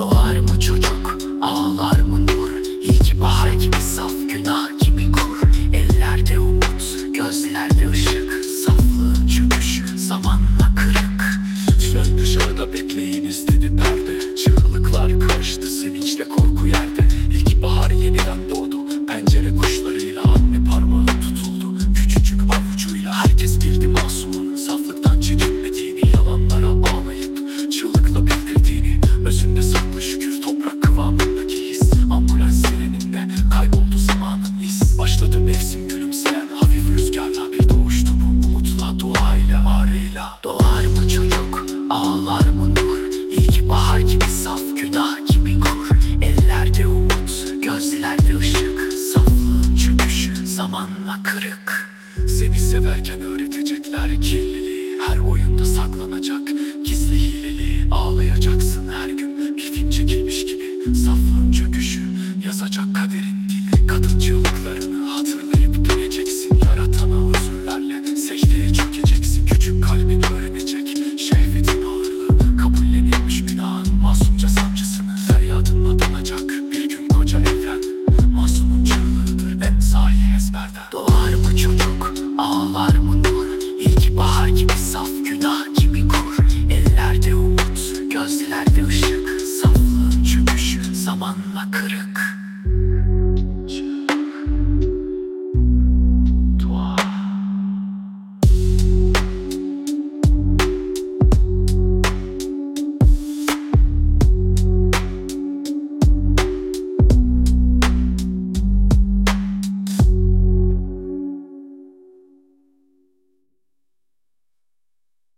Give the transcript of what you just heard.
Doğar mı çocuk, ağlar mı nur? İyi ki bahar gibi saf rüya Doğar mı çocuk? Ağlar mı nur? İlkbahar gibi saf günah gibi kur. Ellerde umut gözlerde ışık. Saflığın çöküşü zamanla kırık. Seni severken öğretecekler kirliliği. Her oyunda saklanacak gizli hileli. Ağlayacaksın her gün bir film çekilmiş gibi. Saflığın Ancak bir gün koca evren Masumun çığlığıdır emsali ezberden. Doğar mı çocuk ağlar mı nur? İlkbahar gibi saf günah gibi kur Ellerde umut gözlerde ışık Saflığın çöküşü zamanla kırık.